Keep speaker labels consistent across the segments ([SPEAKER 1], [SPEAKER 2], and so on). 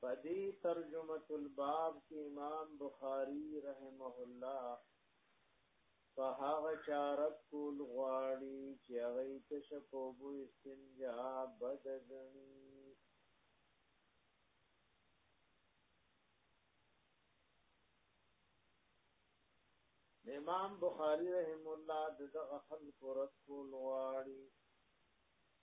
[SPEAKER 1] پدی ترجمه الباب کې امام بخاری رحمه الله په هغه چارت کول غواړي چې هغه تشپوبو استنجا بدګنی امام بخاری رحم الله دغه خلق رد کول غواړي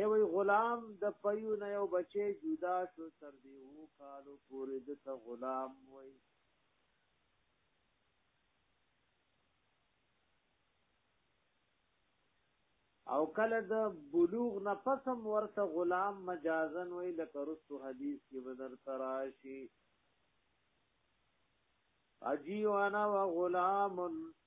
[SPEAKER 1] یوه غلام د پیو نه یو بچی جدا شو تر دې وو کالو پورې د ته غلام وای او کله د بلوغ نه پسم ورته غلام مجازن وای لکه رسو حدیث کې بدر تراشی اجی وانا و غلام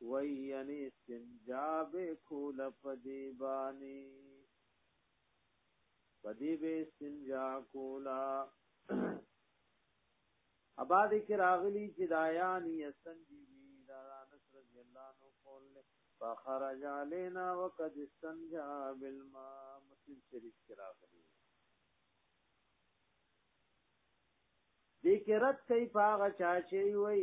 [SPEAKER 1] وای یعنی استنجا به کول پدی بانی پدی به استنجا کولا اباد کی راغلی چې دایانی استنجی دا انس رضی الله عنه قول له فخرج علينا وقد استنجا بالماء مسلم شریف کې راغلی دې کې رد کوي پاغه چا چې وای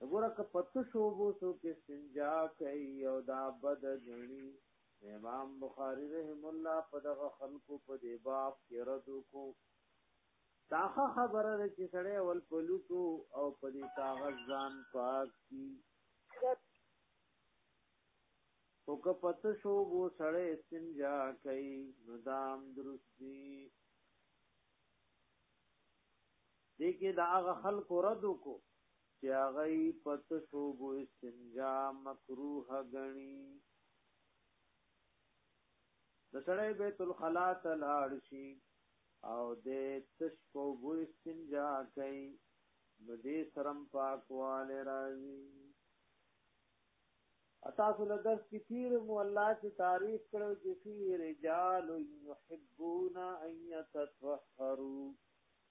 [SPEAKER 1] وګوره که په تشو اوبو څوک استنجا کوي او دا بد غني امام بخاری رحم الله په دغه خلکو په دې باب کې رد وکړو تاخه خبره ده چې سړی اول پلوټو او په دې کاغذ ځان پاک کی او که پته شو وو سړی استنجا کوي نو دام درستی دې کې د هغه خلکو رد وکړو چې هغه په تشو بو استنجا مکروه غني د سړی بیت الخلا ته لاړ شي او د تشو بو استنجا کوي نو دې سرم پاکواله راځي تاسو له درس کې تیر مو الله چې تعریف کړو چې فی رجال یحبون ان یتطهروا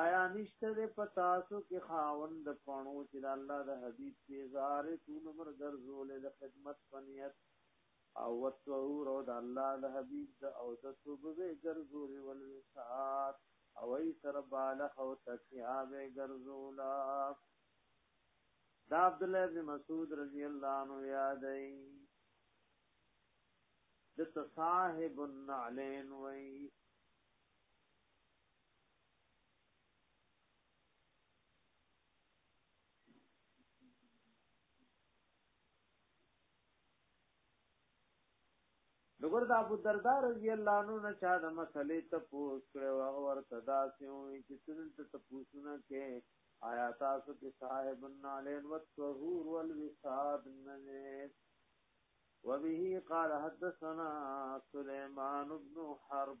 [SPEAKER 1] آیا نشته دې په تاسو کې خاوند د پڼو چې د الله د حبیب په زار ټول عمر ګرځول د خدمت پنیت او وتور او د الله د حبیب د او د صوبې ګرځول ول سات او ای سر بالغ او تکیا به ګرځولا دا عبد الله بن مسعود رضی الله عنه یادای د تصاحب النعلین وای دغور د ابو الدرداء رضی الله عنه نه چا د مسلې ته پوښت کړو او ورته دا سوي چې څنګه ته پوښتنه کې آیا تاسو کې صاحب النالین والطهور والوساد نه وبه قال حدثنا سليمان بن حرب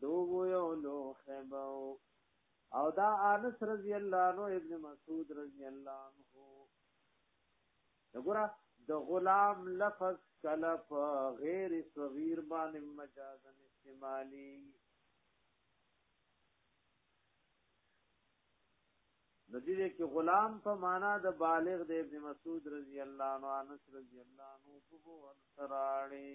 [SPEAKER 1] دوبو یو لو خیباو او دا انس رضی الله عنه ابن مسعود رضی الله عنه وګوره د غلام لفظ کله په غیر صغیر باندې مجازا استعمالی نو دې کې غلام په معنا د بالغ د ابن مسعود رضی الله عنه انس رضی الله عنه په ورسراړي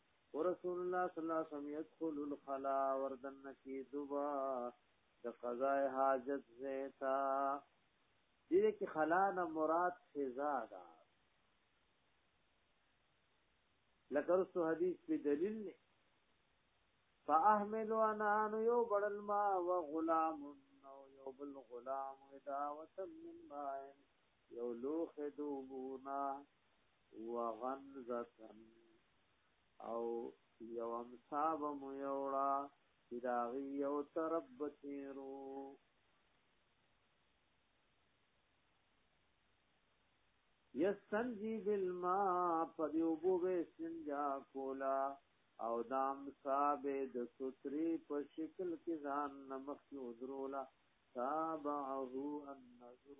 [SPEAKER 1] ورسول الله صلی الله علیه وسلم يدخل الخلا وردن کی دوبا د قضاء حاجت زیتا دې کې خلا نه مراد فضا ده لکه رسو حدیث په دلیل نه فاحمل وانا ان یو بڑل ما و غلام نو یو بل غلام دعوت من ماء یو لوخ دوبونا وغنزتن او یو امسا به مو یوړه چې د هغې یو طرف به تېرو یستنجی بالما په دې اوبو به استنجا کوله او د امسا به د سترې په شکل کې ځان نه مخکې ودروله تابعه النظر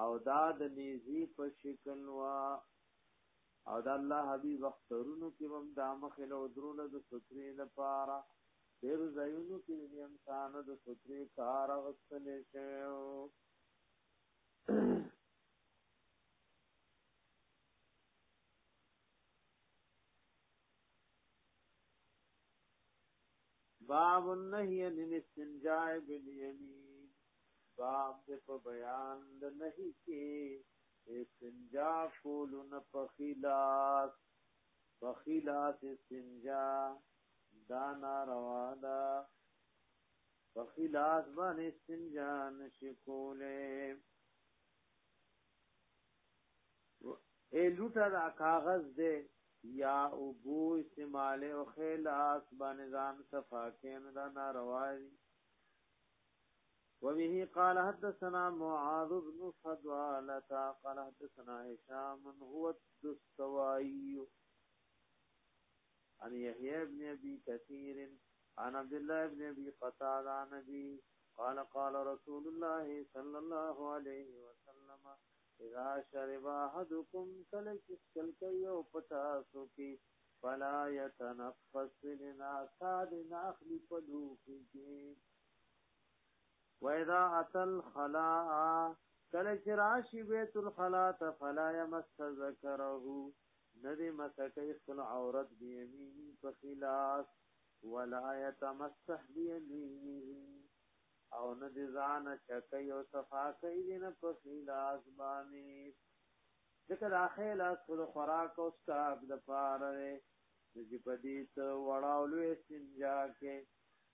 [SPEAKER 1] او دا د نیزی په شکل وا او دا الله حبیب اخترونو کې هم دا مخې له درونه د سترې لپاره ډېر ځایونو کې د انسان د سترې کار غوښتل شي باب النهي عن الاستنجاء باليمين باب د په بیان د نهي کې استنجا کول نه په خلاص په خلاص استنجا دا ناروا ده په خلاص باندې استنجا نشي کوله اے لوټه دا کاغذ دے یا ابو استعمال او خلاص باندې ځان صفا کین دا ناروا دي وبه قال حدثنا معاذ بن فضالة قال حدثنا هشام هو الدستوائي عن يحيى بن ابي كثير عن عبد الله بن ابي قتادة عن ابي قال قال رسول الله صلى الله عليه وسلم اذا شرب احدكم سلك سلك یو پتا سو کی فلا يتنفس لنا صاد ناخلی پلو کی وَإِذَا أَتَى الْخَلَاءَ کله چې راشي بیت الخلا ته فلا يمس ذکره ندی مسکه خپل عورت دی یمینی په خلاف ولا يتمسح بيمينه او ندی ځان چکه او صفا کوي دین په خلاف باندې ځکه د اخیل اس خود خوراک او سکاک د پاره دی چې په دې ته وړاولو استنجا کې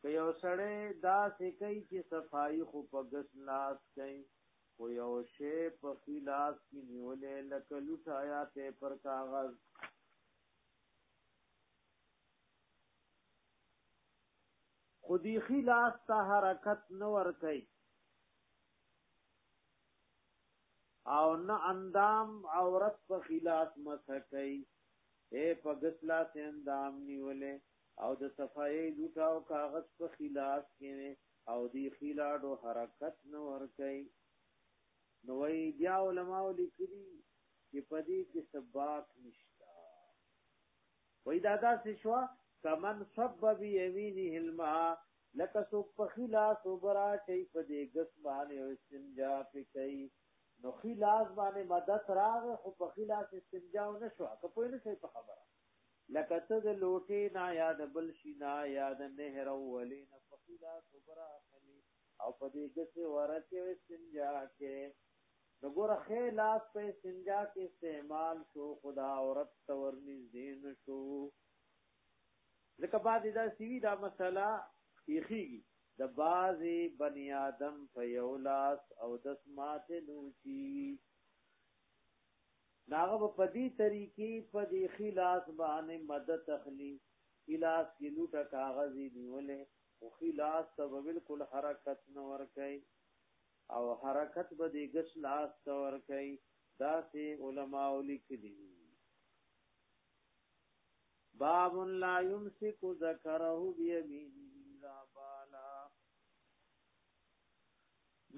[SPEAKER 1] که یو سړی دا سکی چې صفائی خو په ګس لاس کوي خو یو شی په خلاص کې نیولې لکه لوټه یا پیپر کاغذ خودی خلاص ته حرکت نه ور کوي او نه اندام عورت په خلاص مسکې اے په ګس لاس اندام نیولې او د صفایې لوټه او کاغذ په خلاف کې او دی خلاډو حرکت نه ورکي نو وی بیا علماء لیکلي چې په دې کې سباق نشتا وای دا داسې شو کمن سب بی یمینه الماء لکه سو په خلاص وبرا چي په دې غس باندې او استنجا پکې نو خلاص باندې مدد راغ خو په خلاص استنجا نه شو که په نه شي په خبره لکه څه د لوټې نه یا د بل شي نه یا د نهر اولې نه په خلا صبره اخلي او په دې ګسې ورکې او استنجا کې نو ګوره ښې لاس په استنجا کې استعمال شو خدا عورت ته ورنږدې نه شو ځکه بعضې دا سوي دا مسله پېښېږي د بعضې بني آدم په یو لاس او دس ماتې لوچي ناغه په پدی طریقې په دی خلاص باندې مدد تخلی خلاص کې لوټه کاغذ نیولې او خلاص ته بالکل حرکت نه ور کوي او حرکت به دی ګس لاس ته ور کوي دا سه علما ولیکلی باب لا يمسك ذكره بيمينه لا بالا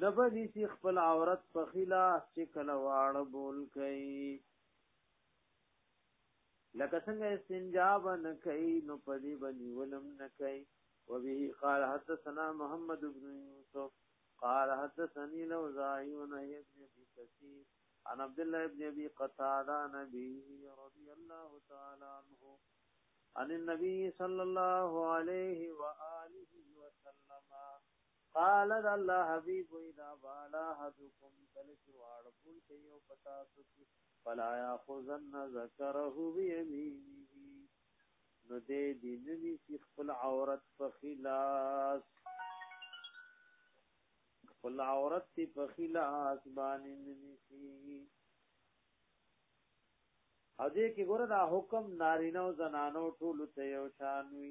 [SPEAKER 1] نه به نیسی خپل عورت په خلاف چې کله واړه بول کوي لکه څنګه استنجا نه کوي نو په دې باندې ولم نه کوي وبه قال حدثنا محمد بن يوسف قال حدثني لوزاعي عن ابن ابي كثير عن عبد الله بن ابي قتاده نبي رضي الله تعالى عنه عن النبي صلى الله عليه واله وسلم قال د الله حبيب وی دا بالا حدکم کل چې واړ پول کې یو پتا سو چې فلا ياخذن ذکره بيمينه نو دې دې نني چې خپل عورت په خلاص خپل عورت په خلاص باندې نني او دې کې ګوره دا حکم نارینه او زنانو ټول ته یو شان وي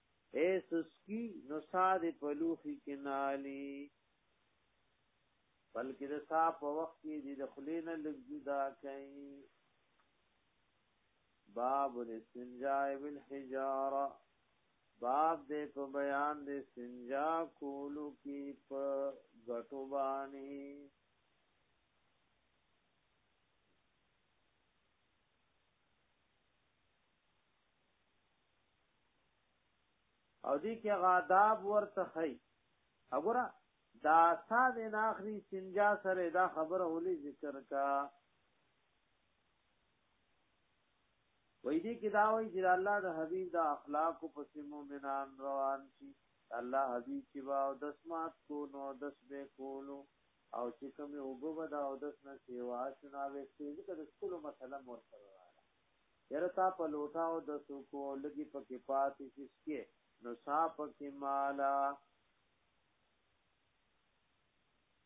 [SPEAKER 1] اے سسکی نو ساده په لوخي کې نالي بلکې د سا په وخت کې د دخلینه لږ جدا کوي باب الاستنجاء بالحجاره باب دې په بیان دې استنجا کولو کې په غټو باندې او دې کې غاداب ورته خي وګوره دا ساز نه اخري سنجا سره دا خبره ولې ذکر کا وې دې کې دا وایي چې الله د حبيب د اخلاق په سیمو مینان روان شي الله حبيب چې با او دسمات کو نو دس به کولو او چې کوم وګو ودا او دس نه سیوا شناوي چې د ټول مسله مور سره یاره تا په لوټاو د سوکو لګي پکې پاتې شي سکه نو سا پکې مالا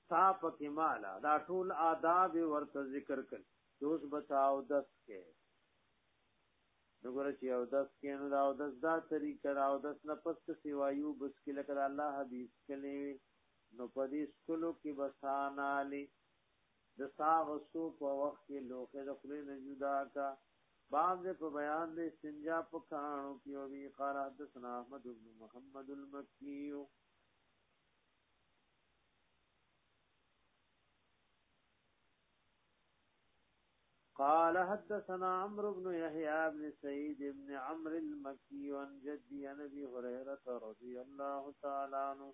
[SPEAKER 1] سا پکې مالا دا ټول آداب ورته ذکر کړ دوس بچاو دس کې نګور چې او دس کې نو دا او دس دا طریقه دا او دس نه پس سیوایو بس کې لکه الله حدیث کلی نو پدې سکلو کې بسانالی د ساه غستو په وخت کې لوښی د خولې نه جدا کا باب دې په بیان د استنجا په کانو کې او بي قال حدثنا احمد بن محمد المکی قال حدثنا عمرو بن يحيى بن سعيد بن عمرو المكي عن جدي عن ابي هريره رضي الله تعالى عنه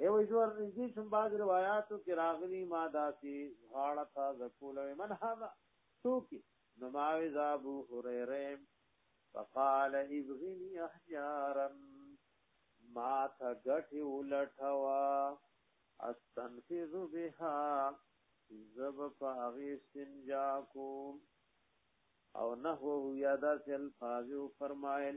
[SPEAKER 1] اے وای زور نږدې شم باز روایتو کې راغلي ما داسي غاړه تا زکول من هذا سوکي نو ما وزا ابو هريره فقال ابغني احجارا ما ته غټي ولټوا استنفذ بها زب فاغي استنجا کوم او نحوه یادا سل فاضو فرمایل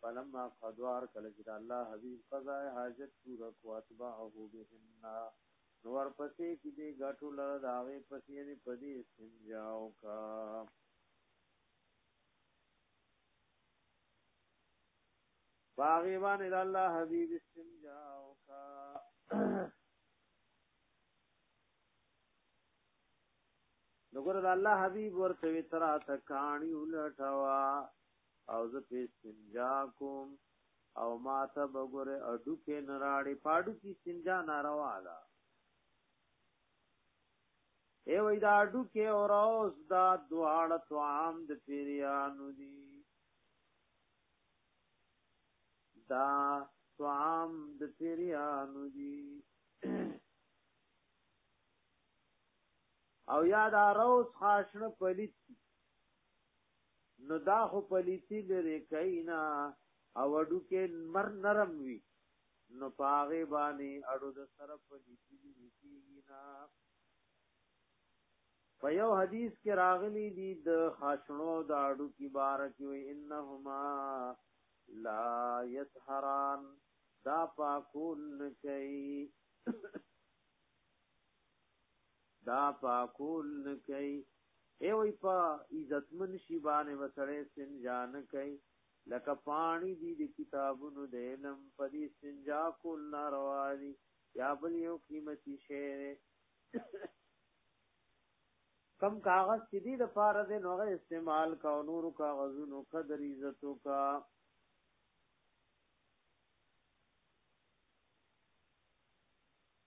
[SPEAKER 1] فلما قدوار کله چې الله حبيب قضا حاجت پورا کو اتبعه بهنا نور پسې کې دې غټو لړ داوي پسې دې پدې سنجاو کا باغی باندې الله حبيب استنجاو کا نګور د الله حبيب ورته وی ترا ته کانی ولټوا او زه په استنجا کوم او ما ته بګوره اډو کې نراړي پاډو کې استنجا ناروا ده ای وای دا اډو کې اور اوس دا دواړه تو عام د پیریانو دي دا تو عام د پیریانو دي او یاد اروس خاصنه پلیت نو دا خو پلیتی لري کینا او اډو کې مر نرم وی نو پاغه باندې اډو د سره پلیتی لري کینا په یو حدیث کې راغلی دی د خاشنو د اډو کې بار کې وي انهما لا یطهران دا پاکون کوي دا پاکول نه کوي ای وای په عزتمن شی باندې وسړې سنجا نه کوي لکه پانی دی د کتابونو د علم په دې سنجا کول ناروا دي یا بل یو قیمتي شی دی کم کاغذ چې دی د پاره د نوغه استعمال کا او نور کاغذونو قدر عزتو کا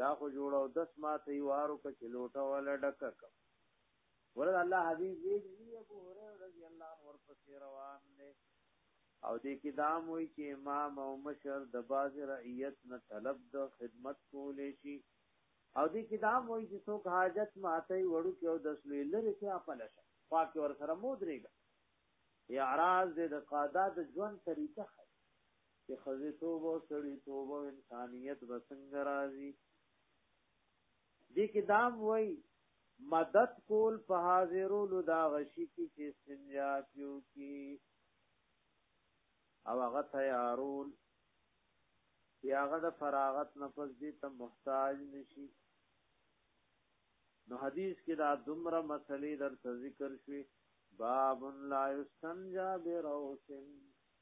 [SPEAKER 1] دا خو جوړو دس ما ته وارو کچ لوټه ولا ډک کم ورته الله حبيب وی ابو هريره رضی الله عنه ورپسې روان دی او دې کې دام وی چې امام او مشر د باز رعیت نه طلب د خدمت کولې شي او دې کې دام وی چې څوک حاجت ماته وړو کې او دس لوی لري چې خپل شه پاک ور سره مودريګا اعراض دې د قاده د ژوند طریقه چې ښځتوب او سړیتوب او انسانیت به څنګه راځي دې کې دام وای مدد کول په حاضرولو دا غشي کې چې استنجا پیو کې او هغه تیارول یا هغه د فراغت نفس دې ته محتاج نشي نو حدیث کې دا دومره مسلې در ذکر شوي باب لا یستنجا بروسن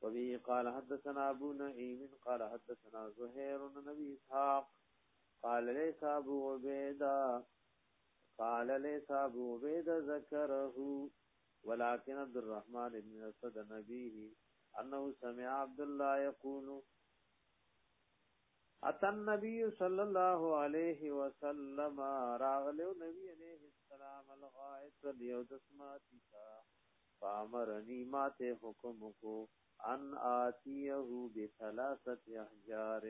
[SPEAKER 1] وبه قال حدثنا ابو نعيم قال حدثنا زهير بن ابي اسحاق قال ليس ابو عبيده قال ليس ابو عبيده ذكره ولكن عبد الرحمن بن اسد نبيه انه سمع عبد الله يقول اتى النبي صلى الله عليه وسلم راغلو نبي عليه السلام الغائط ليو دسماتی کا فامرنی ماته حکم کو ان آتیه بثلاثه احجار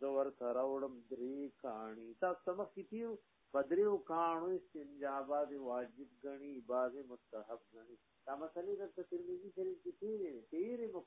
[SPEAKER 1] زور تراوړم درې کانی تاسو مخ کیو بدریو کانو استنجا باز واجب غنی باز مستحب غنی دا مسلې د ترمذی شریف کې تیرې تیرې مخ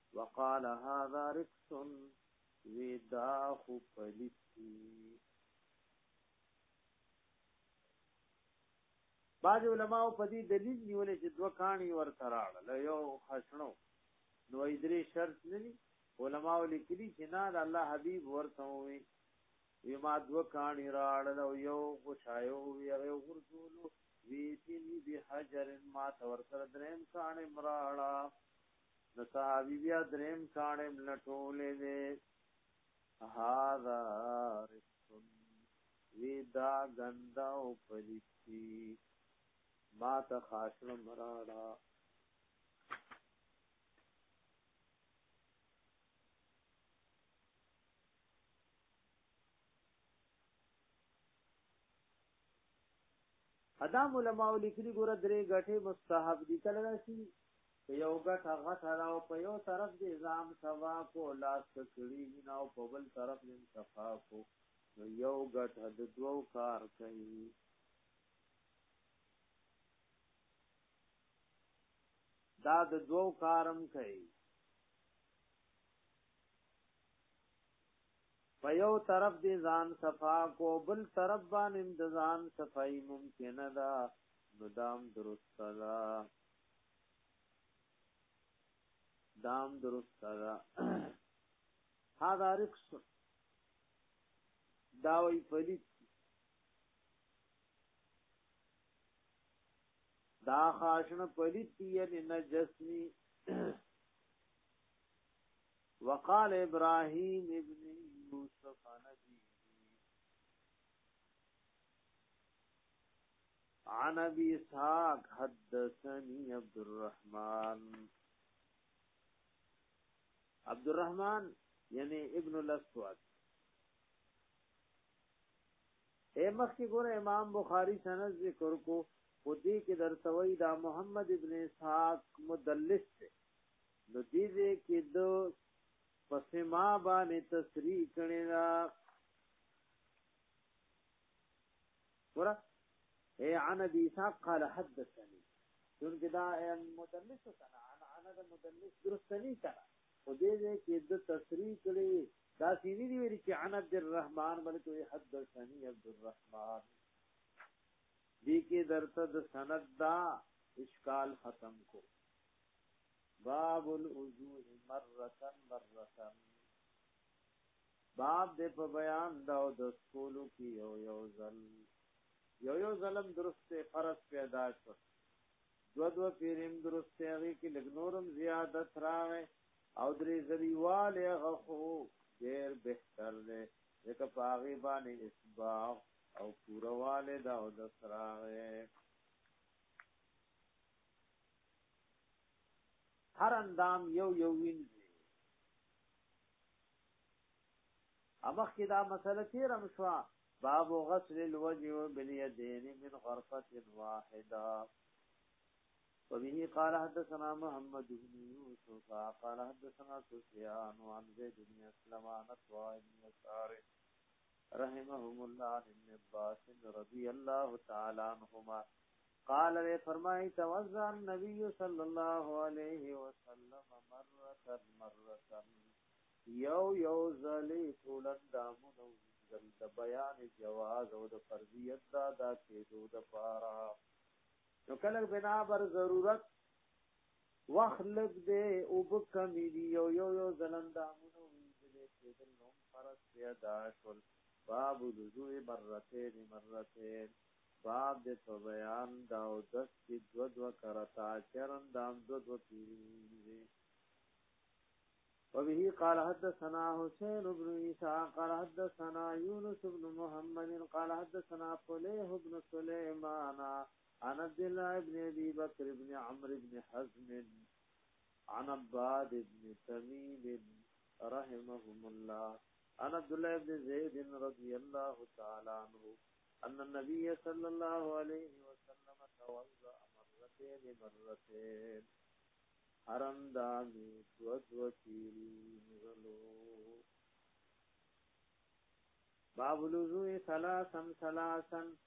[SPEAKER 1] وقال هذا رقص وی دا خو پلیتی بعض علماء په دې دلیل نیولې چې دوه کانی ورته راړل یو خشنو نو ایدری شرط نه دي علماء لیکلي چې نه د الله حبیب ورته وي وی ما دوه کانی راړل او یو غشایو وی هغه غرزولو وی تینی به حجر ما تور سره دریم کانی مراړه د صحابي بیا دریم کاڼې ملټولې دی هاذا رسن وی دا ګنده او پلیتی ما ته خاشنه مراړه ادم علماء لیکلي ګوره درې غټه مستحب دي کله راشي په یو ګټه غټه را او په یو طرف دې ځان سوا کو لاس کړي وینا او په بل طرف دې صفا کو نو یو ګټه د دوو کار کوي دا د دوو کارم کوي په یو طرف دې ځان صفا کو بل طرف باندې د ځان صفای ممکنه ده نو دام درست ده دام درست دا هادا رکس داوی پلیت دا خاشن پلیت یعنی نجسنی وقال ابراهيم ابن يوسف نبي عن ابي اسحاق حدثني عبد الرحمن عبد الرحمن یعنی ابن الاسود اے مخ کی ګور امام بخاری سند ذکر کو خو دې کې درتوي دا محمد ابن اسحاق مدلس دی نو دې دې کې د پسما باندې تصریح کړي دا ګوره اے عن ابي اسحاق قال حدثني چونکه دا مدلس کنا عن عن دا مدلس درست نه کنا او دې دې کې د تصریح کړي دا سینې دی ویل چې عن عبد الرحمن بلکې حدثني عبد الرحمن دې کې درته د سند دا اشکال ختم کو باب الوضوء مره مره باب دې په بیان دا او د سکولو کې یو یو ځل یو یو ظلم درست فرض پیدا شو دو دو پیریم درست هغه کې لګنورم زیادت راغې او درې ځلیواله غخو ډیر بهتر دی ځکه په هغه باندې اسباغ او پورواله دا او د سراغه هر اندام یو یو وینځي امخ کې دا مسله تیر مشوا باب غسل الوجه باليدين من غرفه واحده وبه قال حدثنا محمد بن يوسف قال حدثنا سفيان عن زيد بن اسلم عن طاعون بن رحمهم الله عن ابن عباس رضی الله تعالی عنهما قال وی فرمای توزع النبي صلی الله علیه وسلم مره مره یو یو زلی ټولن دامنو زل د بیان جواز او د فرضیت دا دا کېدو د پارا نو کله بنا بر ضرورت وخت لږ دی اوبه کمې دي یو یو یو ځل اندامونه وینځلی کېدل نو هم فرض پرې ادا شول باب الوضوء مرتين مرتين باب د په بیان دا او دس کې دو دو کرتا چرن دام دو دو پیری وبه قال حدثنا حسين بن عيسى قال حدثنا يونس بن محمد قال حدثنا فليح بن سليمان عن عبد الله بن ابي بكر بن عمرو بن حزم عن عباد بن تميم رحمهم الله انا عبد الله بن زید رضی الله تعالی عنہ ان النبي صلى الله عليه وسلم توضا مرتين مرتين حرم دامي دوزوتي غلو باب الوضوء ثلاثا ثلاثا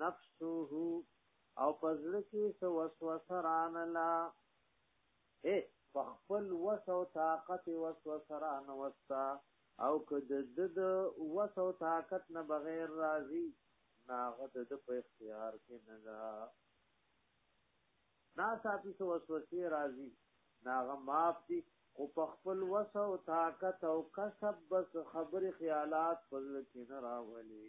[SPEAKER 1] نفسه او پزړه کې سو وسوسه رانلا اے خپل وس او طاقت وسوسه ران وستا او کد د د وس او طاقت نه بغیر راضی ناغه د په اختیار کې نه دا نا ساتي سو وسوسه راضی ناغه معاف دي خو په خپل وس او طاقت او کسب بس خبر خیالات پزړه کې نه راولي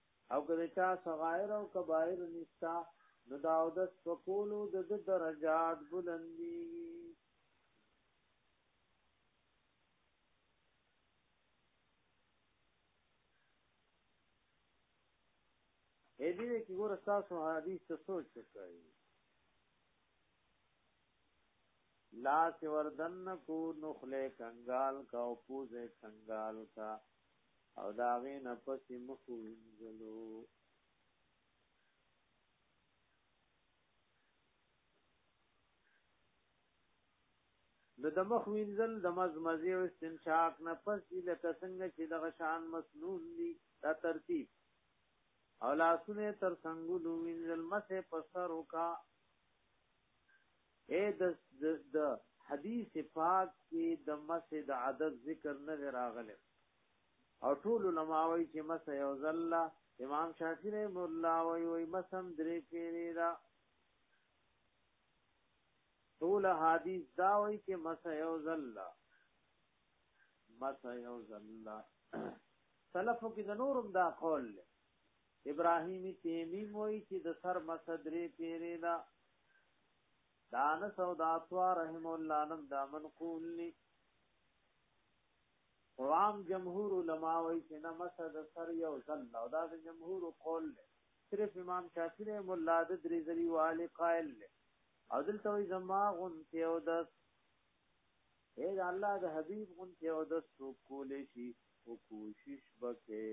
[SPEAKER 1] او که د چا صغائر او کبائر نشتا نو دا اودس په کولو د د درجات بلندیږي اې دې کې ګور تاسو حدیث ته سوچ وکړئ لاس وردن کو نخله کنگال کا او پوزه کنگال کا او دا غي نه پس مخو وینځلو نو د مخ وینځل د مزمزه او استنشاق نه پس دي لکه څنګه چې د غشان مسنون دي دا ترتیب او لاسونه تر څنګه وینځل مسه پسر وکا اے د د حدیث پاک کې د مسه د عدد ذکر نه راغلی او ټول علما وایي چې مسه یو ځله امام شافعی رحم الله وایي وایي مسم درې پیری دا ټول حدیث دا وایي چې مسه یو ځله مسه یو ځله سلفو کې د نورم دا قول له ابراهیمی تیمی وای چې د سر مصدرې پیری دا دان سودا توا رحم الله نم دا منقول لی قوام جمهور علما وای چې نه مسد سر یو ځل او دا د جمهور قول لی صرف امام شافعی رحم الله د درې ذری والی قائل لی او دلته وای زما غون ته او د اے الله د حبیب غون ته او د سو کولې شي او کوشش وکړي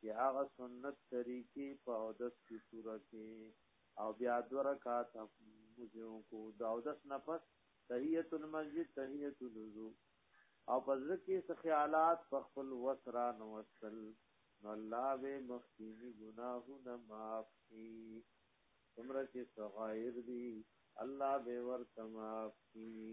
[SPEAKER 1] چې هغه سنت طریقې په اودس کې پوره کې او بیا دو رکعات مزو کو دا اودس نفس تحیت المسجد تحیت الوضو او پزړه کې څه خیالات په خپل وسرا نو وصل نو الله به مخکینی ګناهونه معاف کړي عمر کې صغائر دي الله به ورته معاف کړي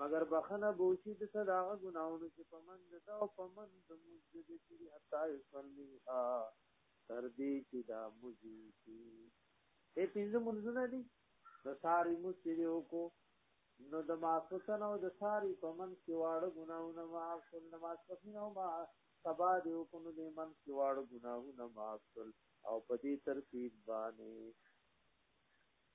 [SPEAKER 1] مګر بخنه بوشي د ته داغه ګناونو چې په من د ده او په من د موږ د دې کړي حتی یصلي ها تر دې چې دا موزي شي دې پنځه منځونه دي د ساری موسې دی وکړو نو د ماسوتن او د ساری په من کې واړه ګناونه معاف شول د ماسپخین او ما سبا دی وکړو نو د من کې واړه ګناونه معاف شول او په دې ترتیب باندې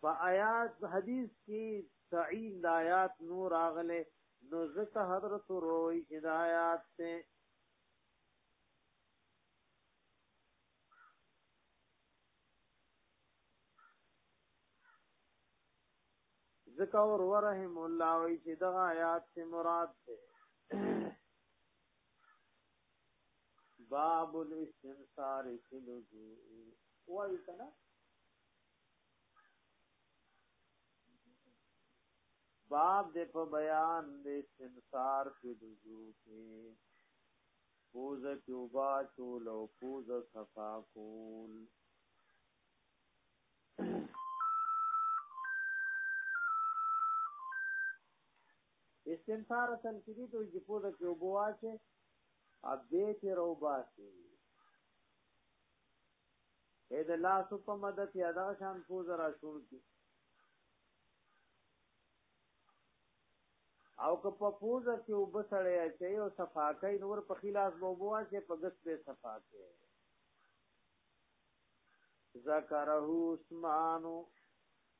[SPEAKER 1] په آیات حدیث کې تعین د آیات نور اغله نو ځکه حضرت روي چې د آیات ته ځکه اور ورحم الله وی چې د آیات ته مراد ده باب الاستنصار فی الوجود وایي که نه باب دې په بیان دې استنصار کې دجو کې پوز کیوبا چول او پوز صفا کول استنصار اصل کې دي چې پوز کیوبا چې ابې ته روباسي اې د لاس په مدد یا دغه شان پوز را شون کی او که په پوز کې وبسړی چې او صفاکې نور په خلاص بوبو چې په دس به صفاکې ذکره عثمانو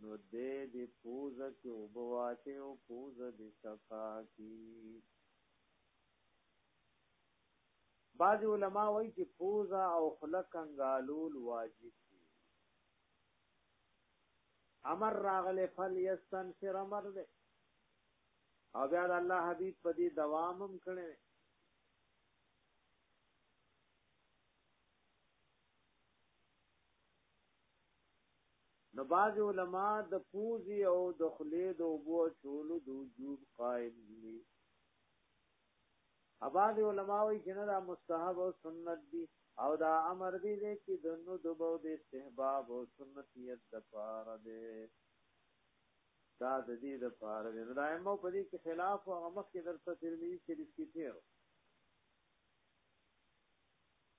[SPEAKER 1] نو دی دې پوزه کې اوبه واچوي او پوزه دې صفا کړي بعضې علما وایي چې پوزه او خوله کنګالول واجب دي امر راغلی فلیستنفر امر دی او بیا د الله حبیب په دې دوام هم کړی نو باز علماء د پوزي او د خلې د وبو چولو د وجوب قائل دي اباز علماء وی چې نه دا مستحب او سنت دي او دا امر دي چې د نو د بو د استحباب او سنتیت د پاره ده دا د دې د پاره ده دا امو په دې کې خلاف او مخ کې درته ترمذی شریف کې تیر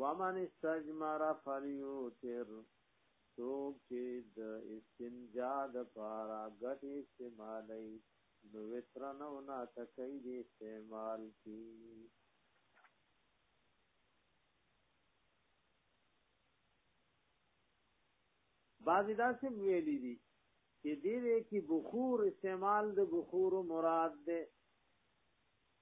[SPEAKER 1] ومن استجمر فلیوتر څوک چې د استنجا د پاره ګټې استعمالي نو وترنه او نه تکي دې استعمال کی بعضی داسې ویلي دي چې دې کې بخور استعمال د بخور مراد ده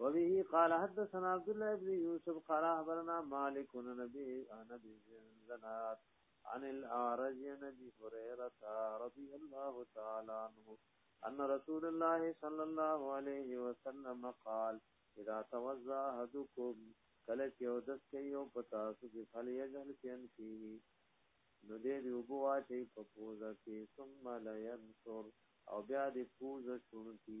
[SPEAKER 1] وبه قال حدثنا عبد الله بن يوسف قال اخبرنا مالك بن نبي نبي زناد عن الاعرج نبي هريره رضي الله تعالى عنه ان رسول الله صلى الله عليه وسلم قال اذا توضا احدكم کله چې او دس کوي او پتا سو چې فل یجل کین فی نو دې دی وبو واچي په پوزه کې ثم لا ينصر او بیا دې پوزه شونتی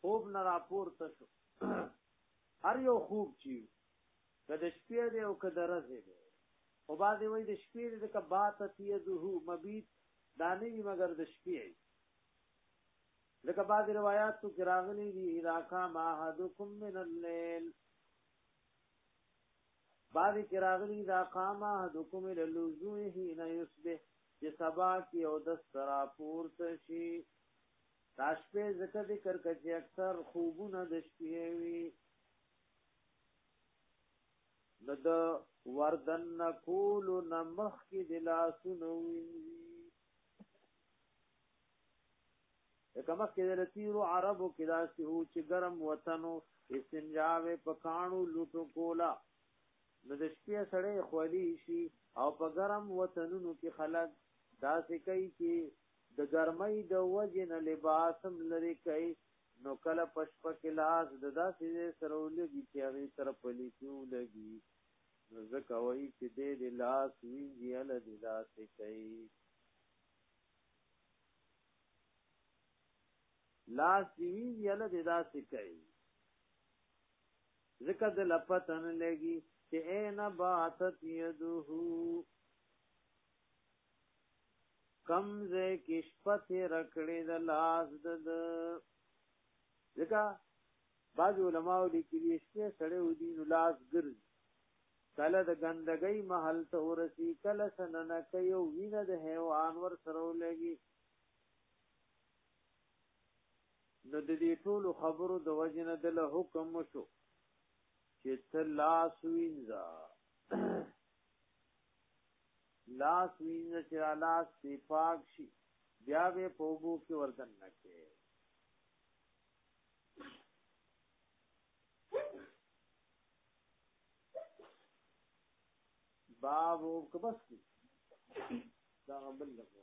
[SPEAKER 1] خوب نه راپورته شو هر یو خوب چی که د شپې دی او که د ورځې دی او بعضې وایي د شپې دی ځکه باتت یده مبیت دا نه وي مګر د شپې ځکه بعضې روایاتو کې راغلي دي اذا قام احدکم من الليل بعضې کې راغلي اذا قام احدکم الى الوضوء حين يصبح چې سبا کې او د سرا پورته شي داشپې ځکه ذکر که چې اکثر خوبونه د شپې وي نو د وردن نکول نمخ کې د لاسونو وینځي لکه مخکې د تیرو عربو کې داسې وو چې ګرم وطنو استنجاوې په کانو لوټو کولا نو د شپې سړې خولي شي او په ګرم وطنونو کې خلک داسې کوي چې د ګرمۍ د وجې نه لباس هم لرې کوي نو کله پشپ کې لاس د داسې سره ولګي چې هغې سره پلی کې ولګي نو ځکه وایي چې دې د لاس وینځي هله د داسې کوي لاس دی وی یله د داسې کوي ځکه د لپتن لګي چې اے نه باتت یده کم زه کې شپه تیر کړې د لاس د ځکه بعض علماء لیکلي شپه سړی و دین لاس ګرځي کله د ګندګۍ محل ته ورسی کله سننه کوي او وینه د حیوان ور سره لګي نو د دې ټولو خبرو د وجنه د له حکم شو چې ته لاس وینځه لاس وینځه چې را لاس پې پاک شي بیا به په اوبو کې وردن نه کې باب او کبس کی دا بل لګو